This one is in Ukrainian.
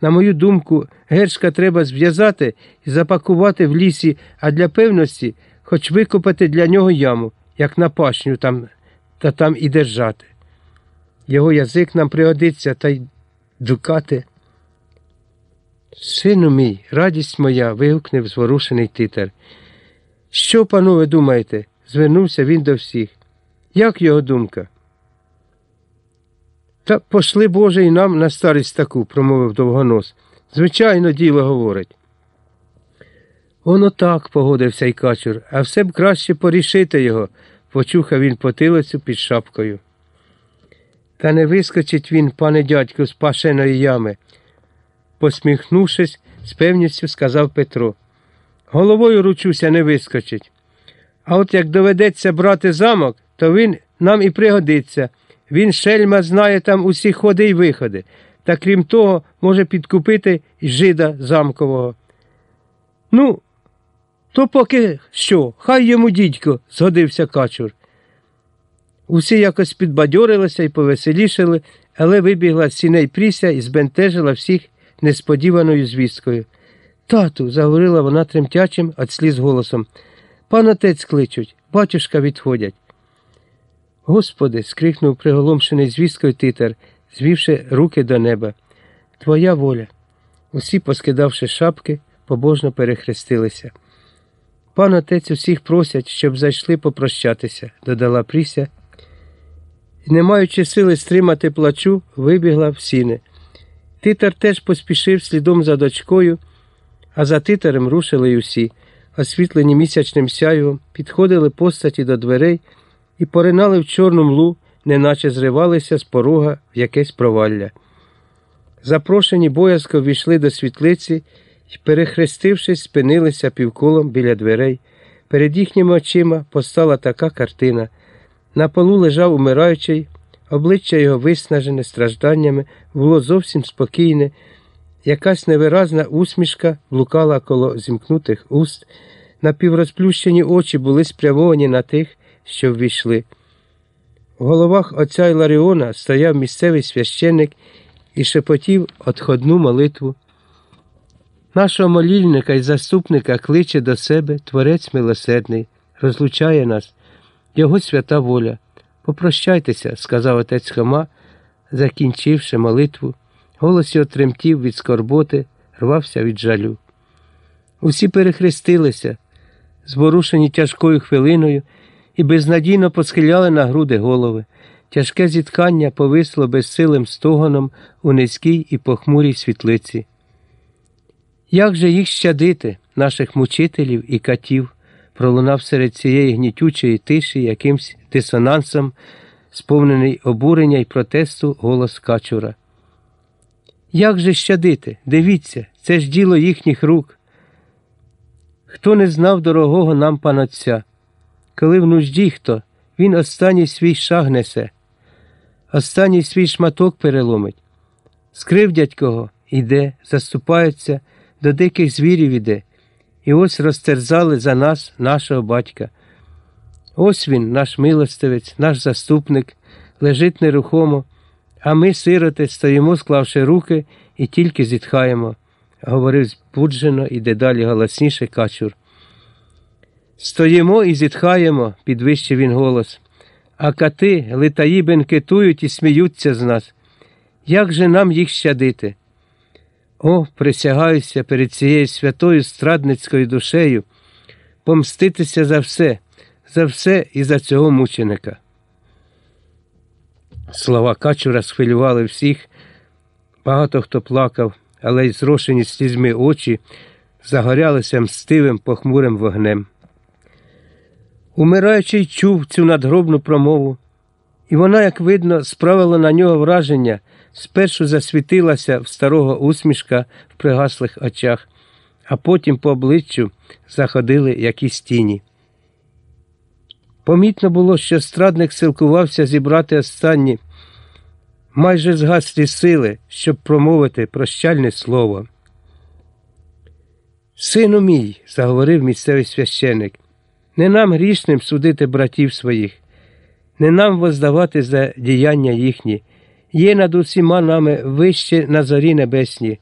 На мою думку, гершка треба зв'язати і запакувати в лісі, а для певності хоч викопати для нього яму, як на пашню там, та там і держати. Його язик нам пригодиться та й дукати. Сину мій, радість моя, вигукнув зворушений титар. Що, панове, думаєте? звернувся він до всіх. Як його думка? Та пошли Боже і нам на старість таку, промовив довгонос. Звичайно, діло говорить. Воно так, погодився й качур, а все б краще порішити його, почухав він потилицю під шапкою. Та не вискочить він, пане дядьку, з пашеної ями, посміхнувшись, з певністю сказав Петро. Головою ручуся, не вискочить. А от як доведеться брати замок, то він нам і пригодиться. Він шельма знає там усі ходи й виходи, та крім того, може підкупити й жида замкового. Ну, то поки що, хай йому дідько, згодився качур. Усі якось підбадьорилися і повеселішали, але вибігла з сіней Пріся і збентежила всіх несподіваною звісткою. Тату, заговорила вона тремтячим від сліз голосом. Пан отець кличуть, батюшка відходять. Господи, скрикнув приголомшений звісткою титар, звівши руки до неба. Твоя воля. Усі, поскидавши шапки, побожно перехрестилися. Пан отець усіх просять, щоб зайшли попрощатися, додала Пріся, і, не маючи сили стримати плачу, вибігла в сіни. Титар теж поспішив слідом за дочкою, а за титарем рушили й усі, освітлені місячним сяйвом, підходили постаті до дверей і поринали в чорну млу, неначе зривалися з порога в якесь провалля. Запрошені боязко війшли до світлиці і, перехрестившись, спинилися півколом біля дверей. Перед їхніми очима постала така картина. На полу лежав умираючий, обличчя його виснажене стражданнями, було зовсім спокійне, якась невиразна усмішка блукала коло зімкнутих уст, напіврозплющені очі були спрямовані на тих, що ввійшли. В головах отця Іларіона стояв місцевий священник і шепотів отходну молитву. Нашого молільника і заступника кличе до себе Творець милосердний, розлучає нас, Його свята воля. Попрощайтеся, сказав отець Хома, закінчивши молитву. Голос його тремтів від скорботи, рвався від жалю. Усі перехрестилися, зворушені тяжкою хвилиною, і безнадійно посхиляли на груди голови. Тяжке зіткання повисло безсилим стогоном у низькій і похмурій світлиці. Як же їх щадити, наших мучителів і катів, пролунав серед цієї гнітючої тиші якимсь дисонансом, сповнений обурення і протесту голос качура. Як же щадити? Дивіться, це ж діло їхніх рук. Хто не знав дорогого нам панотця? Коли в нужді хто, він останній свій шаг несе, останній свій шматок переломить. Скривдять кого, іде, заступаються, до диких звірів іде, і ось розтерзали за нас, нашого батька. Ось він, наш милостивець, наш заступник, лежить нерухомо, а ми, сироти, стоїмо, склавши руки, і тільки зітхаємо, говорив збуджено і дедалі голосніше качур. Стоїмо і зітхаємо, підвищив він голос, а кати, литаї бенкетують і сміються з нас. Як же нам їх щадити? О, присягаюся перед цією святою страдницькою душею, помститися за все, за все і за цього мученика. Слова Качура схвилювали всіх, багато хто плакав, але й зрошені слізьми очі загорялися мстивим похмурим вогнем. Умираючий чув цю надгробну промову, і вона, як видно, справила на нього враження, спершу засвітилася в старого усмішка в пригаслих очах, а потім по обличчю заходили якісь тіні. Помітно було, що страдник силкувався зібрати останні майже згаслі сили, щоб промовити прощальне слово. Сину мій, заговорив місцевий священик, не нам грішним судити братів своїх, не нам воздавати за діяння їхні, є над усіма нами вище на зорі небесні,